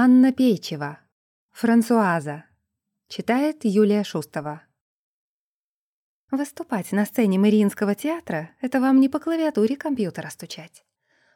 Анна Пейчева. Франсуаза. Читает Юлия Шустова. Выступать на сцене Мариинского театра — это вам не по клавиатуре компьютера стучать.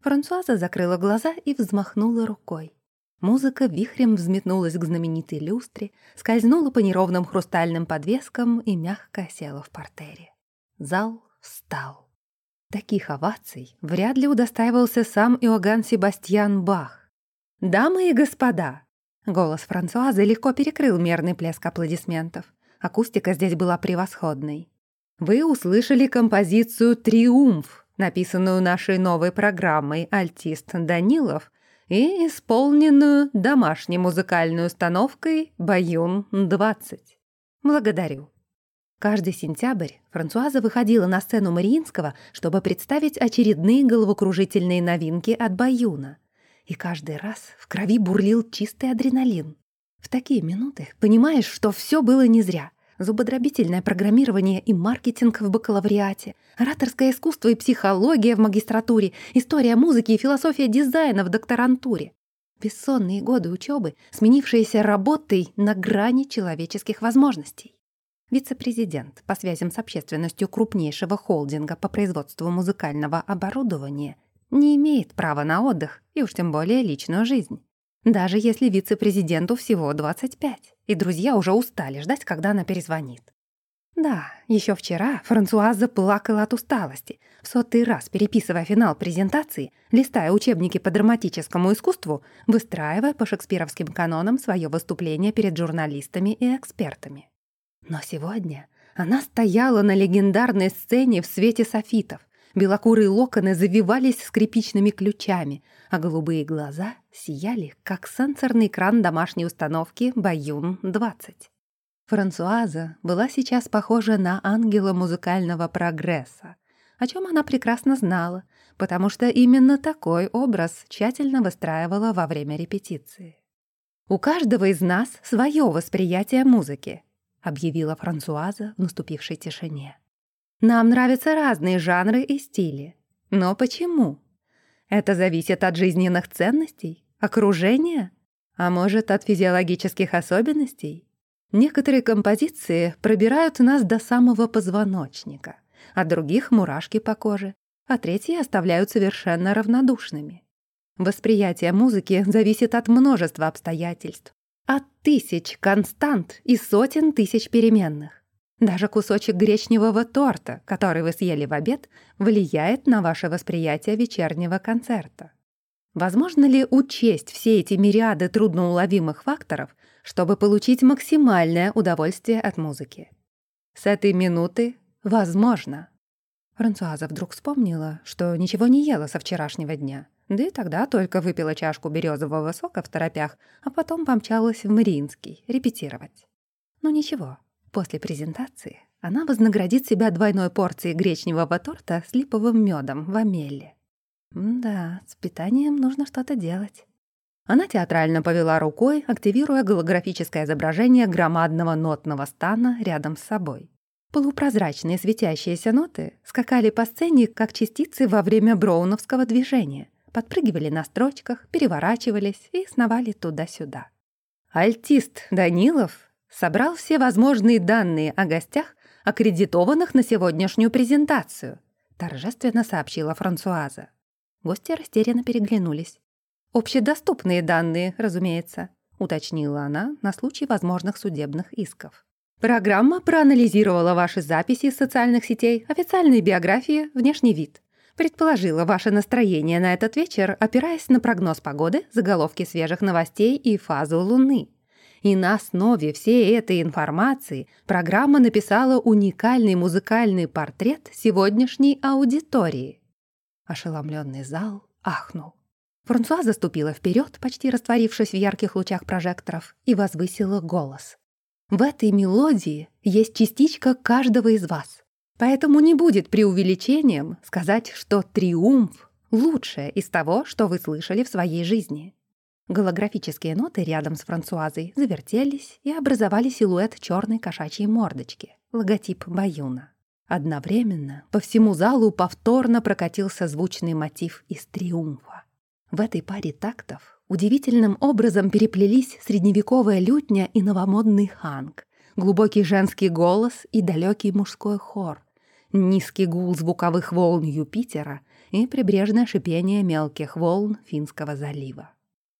Франсуаза закрыла глаза и взмахнула рукой. Музыка вихрем взметнулась к знаменитой люстре, скользнула по неровным хрустальным подвескам и мягко села в портере. Зал встал. Таких оваций вряд ли удостаивался сам Иоганн Себастьян Бах. «Дамы и господа!» Голос Франсуазы легко перекрыл мерный плеск аплодисментов. Акустика здесь была превосходной. Вы услышали композицию «Триумф», написанную нашей новой программой «Альтист Данилов» и исполненную домашней музыкальной установкой «Баюн-20». Благодарю. Каждый сентябрь Франсуаза выходила на сцену Мариинского, чтобы представить очередные головокружительные новинки от Баюна. И каждый раз в крови бурлил чистый адреналин. В такие минуты понимаешь, что все было не зря — зубодробительное программирование и маркетинг в бакалавриате, ораторское искусство и психология в магистратуре, история музыки и философия дизайна в докторантуре. Бессонные годы учебы, сменившиеся работой на грани человеческих возможностей. Вице-президент по связям с общественностью крупнейшего холдинга по производству музыкального оборудования не имеет права на отдых и уж тем более личную жизнь. Даже если вице-президенту всего 25, и друзья уже устали ждать, когда она перезвонит. Да, еще вчера Франсуаза плакала от усталости, в сотый раз переписывая финал презентации, листая учебники по драматическому искусству, выстраивая по шекспировским канонам свое выступление перед журналистами и экспертами. Но сегодня она стояла на легендарной сцене в свете софитов, белокурые локоны завивались скрипичными ключами, а голубые глаза сияли, как сенсорный экран домашней установки «Баюн-20». Франсуаза была сейчас похожа на ангела музыкального прогресса, о чем она прекрасно знала, потому что именно такой образ тщательно выстраивала во время репетиции. «У каждого из нас свое восприятие музыки», — объявила Франсуаза в наступившей тишине. «Нам нравятся разные жанры и стили. Но почему? Это зависит от жизненных ценностей, окружения, а может, от физиологических особенностей. Некоторые композиции пробирают нас до самого позвоночника, а других — мурашки по коже, а третьи оставляют совершенно равнодушными. Восприятие музыки зависит от множества обстоятельств, от тысяч констант и сотен тысяч переменных. Даже кусочек гречневого торта, который вы съели в обед, влияет на ваше восприятие вечернего концерта. Возможно ли учесть все эти мириады трудноуловимых факторов, чтобы получить максимальное удовольствие от музыки? С этой минуты возможно. Франсуаза вдруг вспомнила, что ничего не ела со вчерашнего дня, да и тогда только выпила чашку березового сока в торопях, а потом помчалась в Мариинский репетировать. Ну ничего, После презентации она вознаградит себя двойной порцией гречневого торта с липовым медом в амелле. Да, с питанием нужно что-то делать. Она театрально повела рукой, активируя голографическое изображение громадного нотного стана рядом с собой. Полупрозрачные светящиеся ноты скакали по сцене, как частицы во время броуновского движения, подпрыгивали на строчках, переворачивались и сновали туда-сюда. Альтист Данилов собрал все возможные данные о гостях, аккредитованных на сегодняшнюю презентацию», торжественно сообщила Франсуаза. Гости растерянно переглянулись. «Общедоступные данные, разумеется», уточнила она на случай возможных судебных исков. Программа проанализировала ваши записи из социальных сетей, официальные биографии, внешний вид. Предположила ваше настроение на этот вечер, опираясь на прогноз погоды, заголовки свежих новостей и фазу Луны. И на основе всей этой информации программа написала уникальный музыкальный портрет сегодняшней аудитории. Ошеломленный зал ахнул. Франсуа заступила вперед, почти растворившись в ярких лучах прожекторов, и возвысила голос. «В этой мелодии есть частичка каждого из вас. Поэтому не будет преувеличением сказать, что «Триумф» — лучшее из того, что вы слышали в своей жизни. Голографические ноты рядом с Франсуазой завертелись и образовали силуэт черной кошачьей мордочки, логотип Баюна. Одновременно по всему залу повторно прокатился звучный мотив из «Триумфа». В этой паре тактов Удивительным образом переплелись средневековая лютня и новомодный ханг, глубокий женский голос и далекий мужской хор, низкий гул звуковых волн Юпитера и прибрежное шипение мелких волн Финского залива.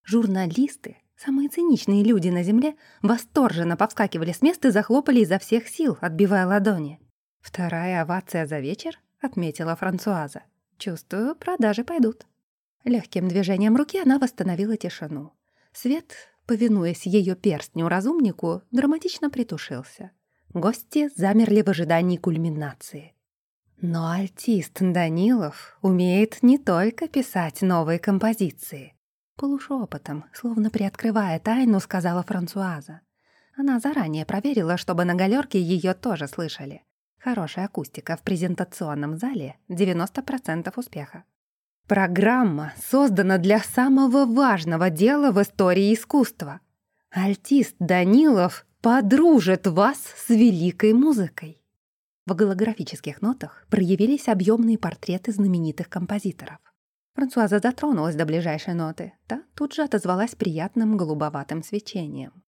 Журналисты, самые циничные люди на Земле, восторженно повскакивали с места и захлопали изо всех сил, отбивая ладони. «Вторая овация за вечер?» — отметила Франсуаза. «Чувствую, продажи пойдут». Легким движением руки она восстановила тишину. Свет, повинуясь ее перстню-разумнику, драматично притушился. Гости замерли в ожидании кульминации. Но альтист Данилов умеет не только писать новые композиции. Полушепотом, словно приоткрывая тайну, сказала Франсуаза. Она заранее проверила, чтобы на галерке ее тоже слышали. Хорошая акустика в презентационном зале — 90% успеха. Программа создана для самого важного дела в истории искусства. Альтист Данилов подружит вас с великой музыкой. В голографических нотах проявились объемные портреты знаменитых композиторов. Франсуаза дотронулась до ближайшей ноты, та тут же отозвалась приятным голубоватым свечением.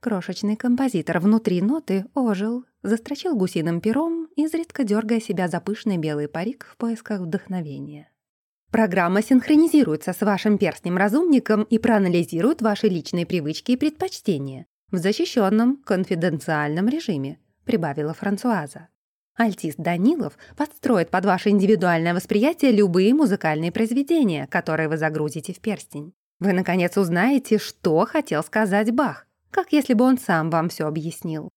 Крошечный композитор внутри ноты ожил, застрочил гусиным пером, изредка дергая себя за пышный белый парик в поисках вдохновения. Программа синхронизируется с вашим перстнем-разумником и проанализирует ваши личные привычки и предпочтения в защищенном конфиденциальном режиме, прибавила Франсуаза. Альтист Данилов подстроит под ваше индивидуальное восприятие любые музыкальные произведения, которые вы загрузите в перстень. Вы, наконец, узнаете, что хотел сказать Бах, как если бы он сам вам все объяснил.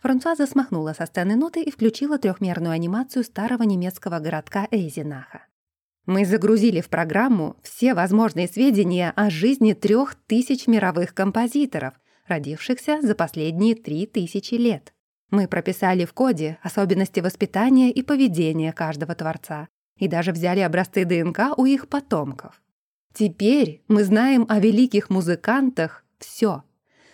Франсуаза смахнула со сцены ноты и включила трехмерную анимацию старого немецкого городка Эйзенаха. Мы загрузили в программу все возможные сведения о жизни трех тысяч мировых композиторов, родившихся за последние три тысячи лет. Мы прописали в коде особенности воспитания и поведения каждого творца и даже взяли образцы ДНК у их потомков. Теперь мы знаем о великих музыкантах все.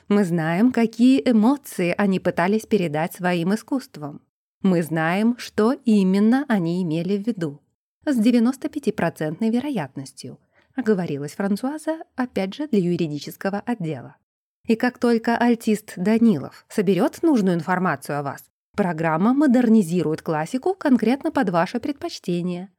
Мы знаем, какие эмоции они пытались передать своим искусством. Мы знаем, что именно они имели в виду. С 95% вероятностью, оговорилась Франсуаза, опять же, для юридического отдела. И как только альтист Данилов соберет нужную информацию о вас, программа модернизирует классику конкретно под ваше предпочтение.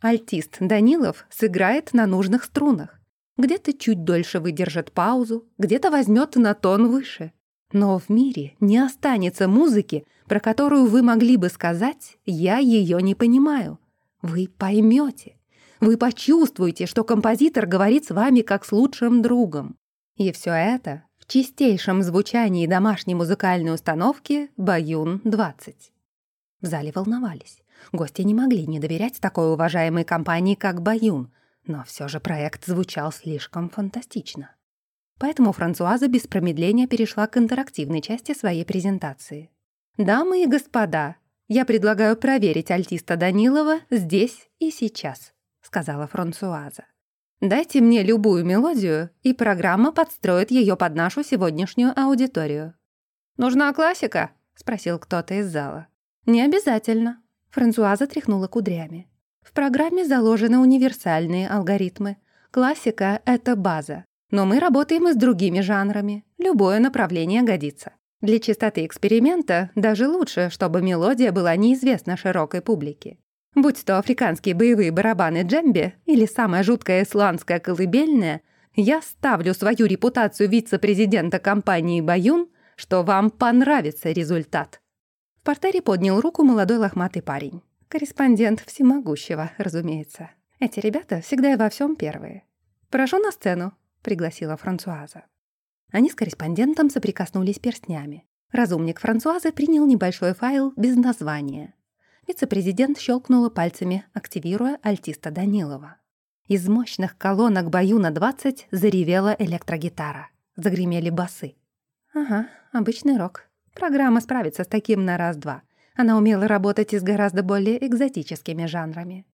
Альтист Данилов сыграет на нужных струнах. Где-то чуть дольше выдержит паузу, где-то возьмет на тон выше. Но в мире не останется музыки, про которую вы могли бы сказать «я ее не понимаю». Вы поймете, вы почувствуете, что композитор говорит с вами как с лучшим другом. И все это чистейшем звучании домашней музыкальной установки «Баюн-20». В зале волновались. Гости не могли не доверять такой уважаемой компании, как «Баюн», но все же проект звучал слишком фантастично. Поэтому Франсуаза без промедления перешла к интерактивной части своей презентации. «Дамы и господа, я предлагаю проверить альтиста Данилова здесь и сейчас», — сказала Франсуаза. Дайте мне любую мелодию, и программа подстроит ее под нашу сегодняшнюю аудиторию. «Нужна классика?» — спросил кто-то из зала. «Не обязательно». Франсуаза тряхнула кудрями. В программе заложены универсальные алгоритмы. Классика — это база. Но мы работаем и с другими жанрами. Любое направление годится. Для чистоты эксперимента даже лучше, чтобы мелодия была неизвестна широкой публике. Будь то африканские боевые барабаны джембе или самая жуткая исландская колыбельная, я ставлю свою репутацию вице-президента компании «Баюн», что вам понравится результат. В портере поднял руку молодой лохматый парень. Корреспондент всемогущего, разумеется. Эти ребята всегда и во всем первые. «Прошу на сцену», — пригласила Франсуаза. Они с корреспондентом соприкоснулись перстнями. Разумник Франсуазы принял небольшой файл без названия. Вице-президент щелкнула пальцами, активируя альтиста Данилова. Из мощных колонок Баюна-20 заревела электрогитара. Загремели басы. Ага, обычный рок. Программа справится с таким на раз-два. Она умела работать и с гораздо более экзотическими жанрами.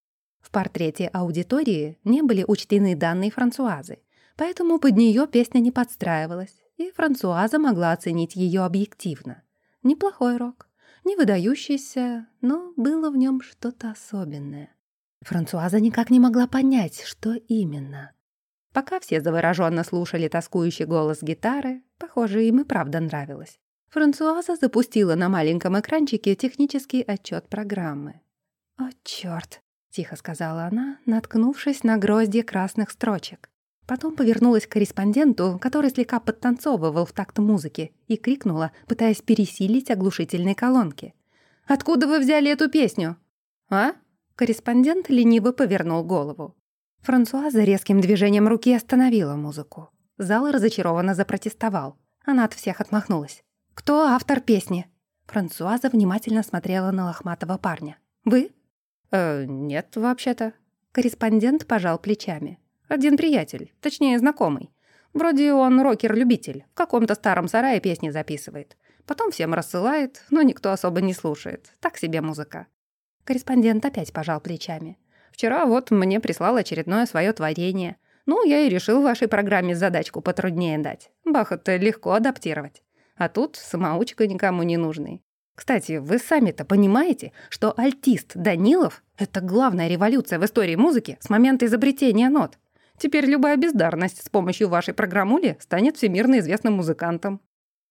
В портрете аудитории не были учтены данные Франсуазы, поэтому под нее песня не подстраивалась, и Франсуаза могла оценить ее объективно. Неплохой рок не выдающийся, но было в нем что-то особенное. Франсуаза никак не могла понять, что именно. Пока все завороженно слушали тоскующий голос гитары, похоже, им и правда нравилось. Франсуаза запустила на маленьком экранчике технический отчет программы. «О, чёрт!» — тихо сказала она, наткнувшись на гроздья красных строчек. Потом повернулась к корреспонденту, который слегка подтанцовывал в такт музыки, и крикнула, пытаясь пересилить оглушительные колонки. «Откуда вы взяли эту песню?» «А?» Корреспондент лениво повернул голову. Франсуаза резким движением руки остановила музыку. Зал разочарованно запротестовал. Она от всех отмахнулась. «Кто автор песни?» Франсуаза внимательно смотрела на лохматого парня. «Вы?» «Э, нет, вообще-то». Корреспондент пожал плечами. «Один приятель, точнее, знакомый. Вроде он рокер-любитель, в каком-то старом сарае песни записывает. Потом всем рассылает, но никто особо не слушает. Так себе музыка». Корреспондент опять пожал плечами. Вчера вот мне прислал очередное свое творение. Ну, я и решил вашей программе задачку потруднее дать. Бах-то легко адаптировать. А тут самоучка никому не нужный. Кстати, вы сами-то понимаете, что альтист Данилов — это главная революция в истории музыки с момента изобретения нот. Теперь любая бездарность с помощью вашей программули станет всемирно известным музыкантом.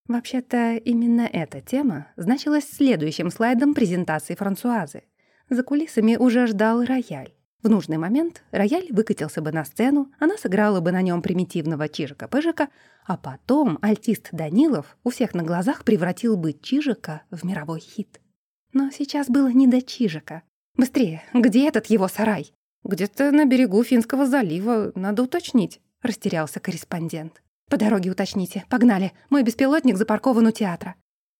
Вообще-то, именно эта тема значилась следующим слайдом презентации Франсуазы. За кулисами уже ждал рояль. В нужный момент рояль выкатился бы на сцену, она сыграла бы на нем примитивного Чижика-Пыжика, а потом альтист Данилов у всех на глазах превратил бы Чижика в мировой хит. Но сейчас было не до Чижика. «Быстрее, где этот его сарай?» «Где-то на берегу Финского залива, надо уточнить», — растерялся корреспондент. «По дороге уточните. Погнали. Мой беспилотник запаркован у театра».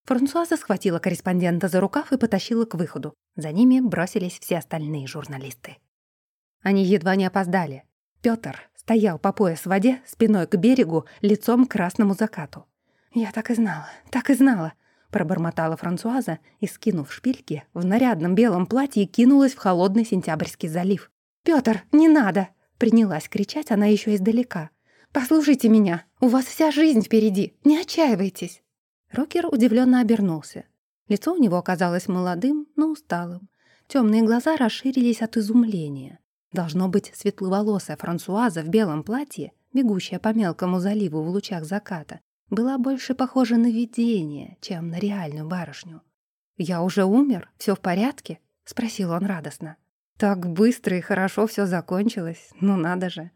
Франсуаза схватила корреспондента за рукав и потащила к выходу. За ними бросились все остальные журналисты. Они едва не опоздали. Пётр стоял по пояс в воде, спиной к берегу, лицом к красному закату. «Я так и знала, так и знала», — пробормотала Франсуаза и, скинув шпильки, в нарядном белом платье кинулась в холодный сентябрьский залив. «Пётр, не надо!» — принялась кричать она еще издалека. «Послушайте меня, у вас вся жизнь впереди, не отчаивайтесь!» Рокер удивленно обернулся. Лицо у него оказалось молодым, но усталым. Темные глаза расширились от изумления. Должно быть, светловолосая Франсуаза в белом платье, бегущая по мелкому заливу в лучах заката, была больше похожа на видение, чем на реальную барышню. «Я уже умер? Все в порядке?» — спросил он радостно. «Так быстро и хорошо все закончилось, ну надо же.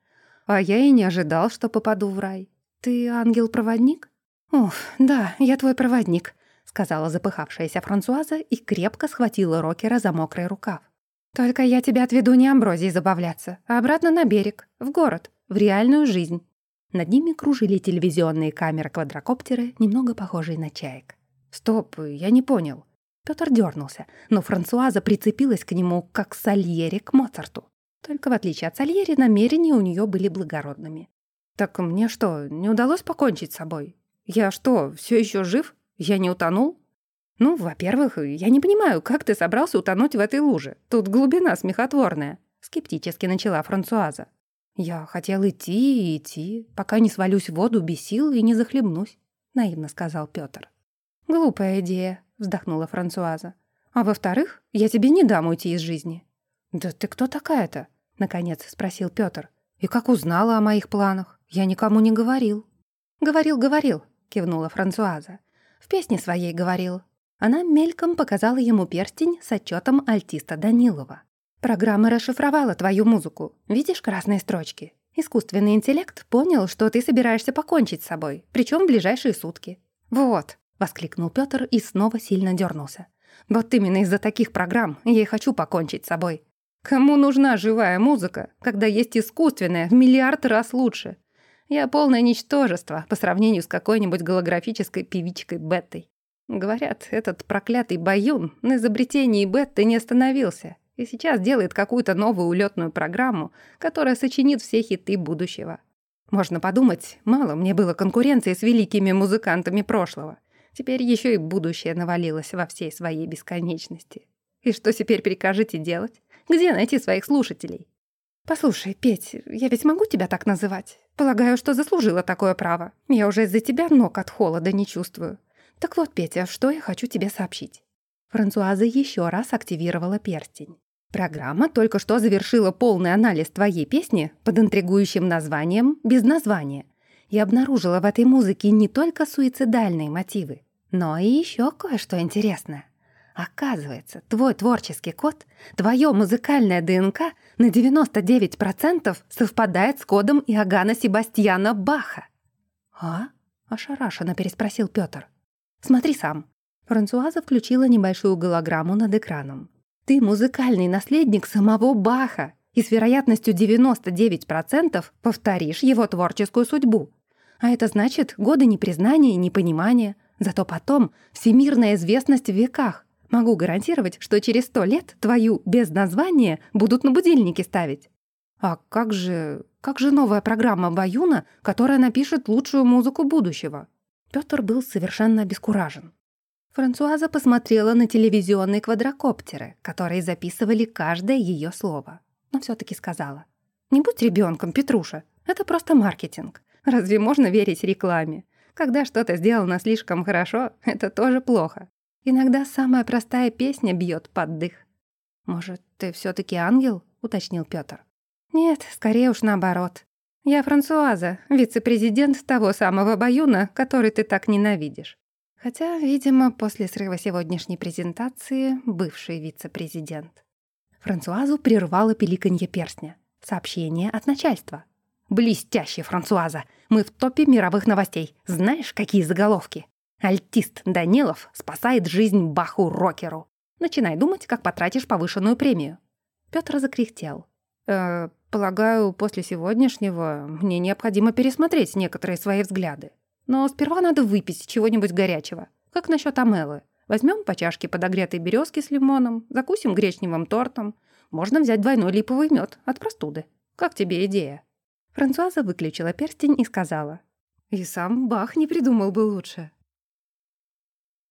А я и не ожидал, что попаду в рай. Ты ангел-проводник?» «Уф, да, я твой проводник», — сказала запыхавшаяся Франсуаза и крепко схватила Рокера за мокрый рукав. «Только я тебя отведу не Амброзией забавляться, а обратно на берег, в город, в реальную жизнь». Над ними кружили телевизионные камеры-квадрокоптеры, немного похожие на чаек. «Стоп, я не понял». Пётр дернулся, но Франсуаза прицепилась к нему, как Сальери к Моцарту. Только в отличие от Сальери, намерения у нее были благородными. «Так мне что, не удалось покончить с собой? «Я что, все еще жив? Я не утонул?» «Ну, во-первых, я не понимаю, как ты собрался утонуть в этой луже? Тут глубина смехотворная», — скептически начала Франсуаза. «Я хотел идти и идти, пока не свалюсь в воду без сил и не захлебнусь», — наивно сказал Пётр. «Глупая идея», — вздохнула Франсуаза. «А во-вторых, я тебе не дам уйти из жизни». «Да ты кто такая-то?» — наконец спросил Пётр. «И как узнала о моих планах? Я никому не говорил». «Говорил, говорил», — кивнула Франсуаза. «В песне своей говорил». Она мельком показала ему перстень с отчетом альтиста Данилова. «Программа расшифровала твою музыку. Видишь красные строчки? Искусственный интеллект понял, что ты собираешься покончить с собой, причем в ближайшие сутки». «Вот», — воскликнул Пётр и снова сильно дернулся. «Вот именно из-за таких программ я и хочу покончить с собой. Кому нужна живая музыка, когда есть искусственная в миллиард раз лучше? Я полное ничтожество по сравнению с какой-нибудь голографической певичкой Беттой. Говорят, этот проклятый Баюн на изобретении Бетты не остановился и сейчас делает какую-то новую улетную программу, которая сочинит все хиты будущего. Можно подумать, мало мне было конкуренции с великими музыкантами прошлого. Теперь еще и будущее навалилось во всей своей бесконечности. И что теперь прикажете делать? Где найти своих слушателей? «Послушай, Петь, я ведь могу тебя так называть? Полагаю, что заслужила такое право. Я уже из-за тебя ног от холода не чувствую. Так вот, Петя, что я хочу тебе сообщить». Франсуаза еще раз активировала перстень. Программа только что завершила полный анализ твоей песни под интригующим названием «Без названия» и обнаружила в этой музыке не только суицидальные мотивы, но и еще кое-что интересное. Оказывается, твой творческий код, твое музыкальное ДНК на 99% совпадает с кодом Иоганна Себастьяна Баха. «А?» — ошарашенно переспросил Пётр. «Смотри сам». Франсуаза включила небольшую голограмму над экраном. «Ты музыкальный наследник самого Баха и с вероятностью 99% повторишь его творческую судьбу. А это значит годы непризнания и непонимания, зато потом всемирная известность в веках. Могу гарантировать, что через сто лет твою без названия будут на будильнике ставить. А как же... как же новая программа Баюна, которая напишет лучшую музыку будущего? Пётр был совершенно обескуражен. Франсуаза посмотрела на телевизионные квадрокоптеры, которые записывали каждое ее слово. Но все таки сказала. «Не будь ребенком, Петруша. Это просто маркетинг. Разве можно верить рекламе? Когда что-то сделано слишком хорошо, это тоже плохо. Иногда самая простая песня бьет под дых. «Может, ты все таки ангел?» — уточнил Пётр. «Нет, скорее уж наоборот. Я Франсуаза, вице-президент того самого Баюна, который ты так ненавидишь. Хотя, видимо, после срыва сегодняшней презентации бывший вице-президент». Франсуазу прервало пиликанье перстня. Сообщение от начальства. «Блестяще, Франсуаза! Мы в топе мировых новостей. Знаешь, какие заголовки?» Альтист Данилов спасает жизнь Баху-рокеру. Начинай думать, как потратишь повышенную премию». Пётр закряхтел. «Э, «Полагаю, после сегодняшнего мне необходимо пересмотреть некоторые свои взгляды. Но сперва надо выпить чего-нибудь горячего. Как насчет амелы? Возьмем по чашке подогретой березки с лимоном, закусим гречневым тортом. Можно взять двойной липовый мед от простуды. Как тебе идея?» Франсуаза выключила перстень и сказала. «И сам Бах не придумал бы лучше».